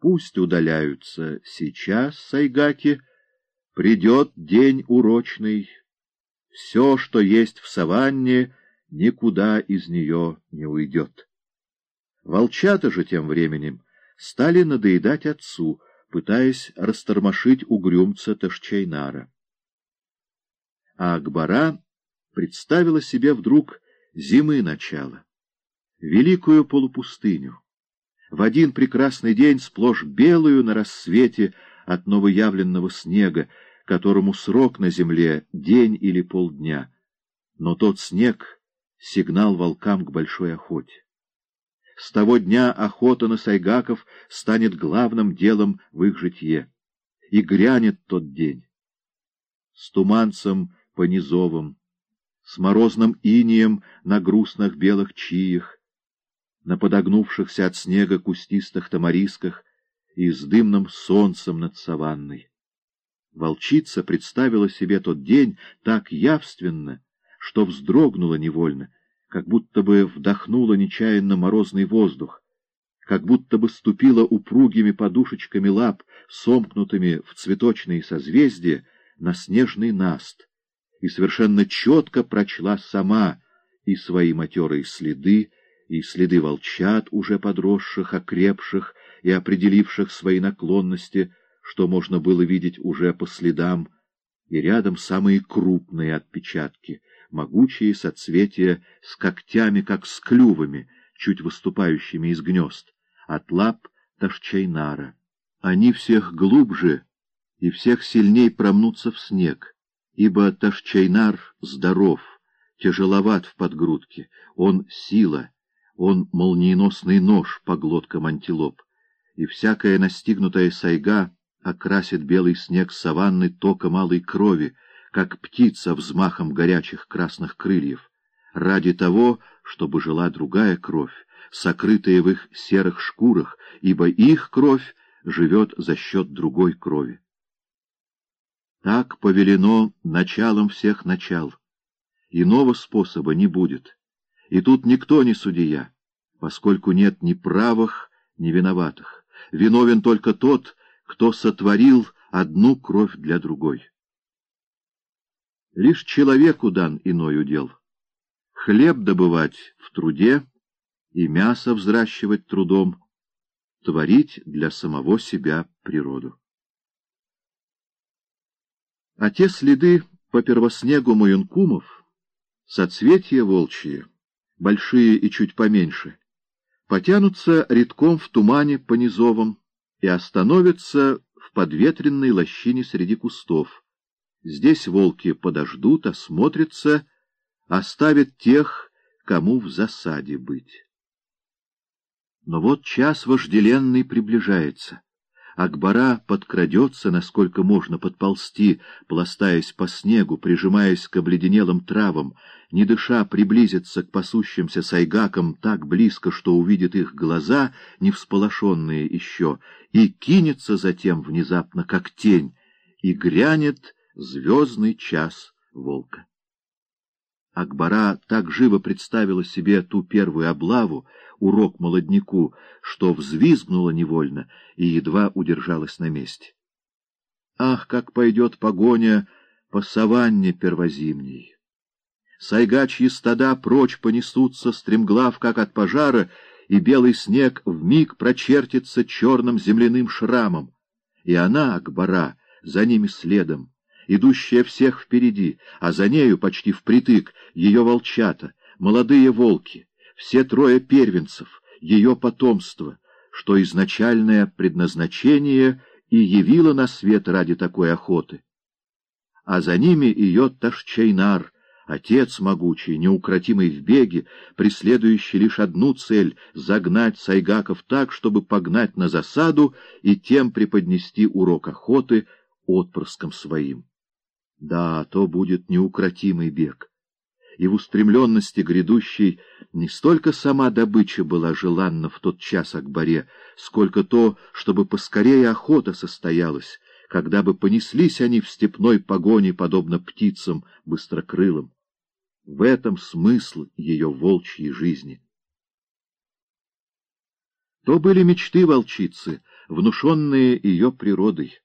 Пусть удаляются сейчас, сайгаки, придет день урочный. Все, что есть в саванне, никуда из нее не уйдет. Волчата же тем временем стали надоедать отцу, пытаясь растормошить угрюмца Ташчайнара. А Акбара представила себе вдруг зимы начало, великую полупустыню. В один прекрасный день сплошь белую на рассвете от новоявленного снега, которому срок на земле — день или полдня. Но тот снег — сигнал волкам к большой охоте. С того дня охота на сайгаков станет главным делом в их житье. И грянет тот день. С туманцем по низовым, с морозным инием на грустных белых чиях, на подогнувшихся от снега кустистых тамарисках и с дымным солнцем над саванной. Волчица представила себе тот день так явственно, что вздрогнула невольно, как будто бы вдохнула нечаянно морозный воздух, как будто бы ступила упругими подушечками лап, сомкнутыми в цветочные созвездия, на снежный наст, и совершенно четко прочла сама и свои матерые следы, и следы волчат, уже подросших, окрепших и определивших свои наклонности, что можно было видеть уже по следам, и рядом самые крупные отпечатки — могучие соцветия с когтями, как с клювами, чуть выступающими из гнезд, от лап Ташчайнара. Они всех глубже и всех сильней промнутся в снег, ибо Ташчайнар здоров, тяжеловат в подгрудке, он сила, он молниеносный нож по глоткам антилоп, и всякая настигнутая сайга окрасит белый снег саванны тока малой крови, как птица взмахом горячих красных крыльев, ради того, чтобы жила другая кровь, сокрытая в их серых шкурах, ибо их кровь живет за счет другой крови. Так повелено началом всех начал. Иного способа не будет. И тут никто не судья, поскольку нет ни правых, ни виноватых. Виновен только тот, кто сотворил одну кровь для другой. Лишь человеку дан иной удел. Хлеб добывать в труде и мясо взращивать трудом, творить для самого себя природу. А те следы по первоснегу Маюнкумов, соцветия волчьи, большие и чуть поменьше, потянутся редком в тумане по низовым и остановятся в подветренной лощине среди кустов, Здесь волки подождут, осмотрятся, оставят тех, кому в засаде быть. Но вот час вожделенный приближается. Акбара подкрадется, насколько можно подползти, пластаясь по снегу, прижимаясь к обледенелым травам, не дыша приблизиться к пасущимся сайгакам так близко, что увидит их глаза, не всполошенные еще, и кинется затем внезапно, как тень, и грянет звездный час волка. Акбара так живо представила себе ту первую облаву, урок молодняку, что взвизгнула невольно и едва удержалась на месте. Ах, как пойдет погоня по саванне первозимней! Сайгачьи стада прочь понесутся, стремглав, как от пожара, и белый снег вмиг прочертится черным земляным шрамом. И она, Акбара, за ними следом, идущая всех впереди, а за нею почти впритык ее волчата, молодые волки, все трое первенцев, ее потомство, что изначальное предназначение и явило на свет ради такой охоты. А за ними ее Ташчайнар, отец могучий, неукротимый в беге, преследующий лишь одну цель — загнать сайгаков так, чтобы погнать на засаду и тем преподнести урок охоты отпрыском своим. Да, то будет неукротимый бег. И в устремленности грядущей не столько сама добыча была желанна в тот час Акбаре, сколько то, чтобы поскорее охота состоялась, когда бы понеслись они в степной погоне, подобно птицам быстрокрылым. В этом смысл ее волчьей жизни. То были мечты волчицы, внушенные ее природой.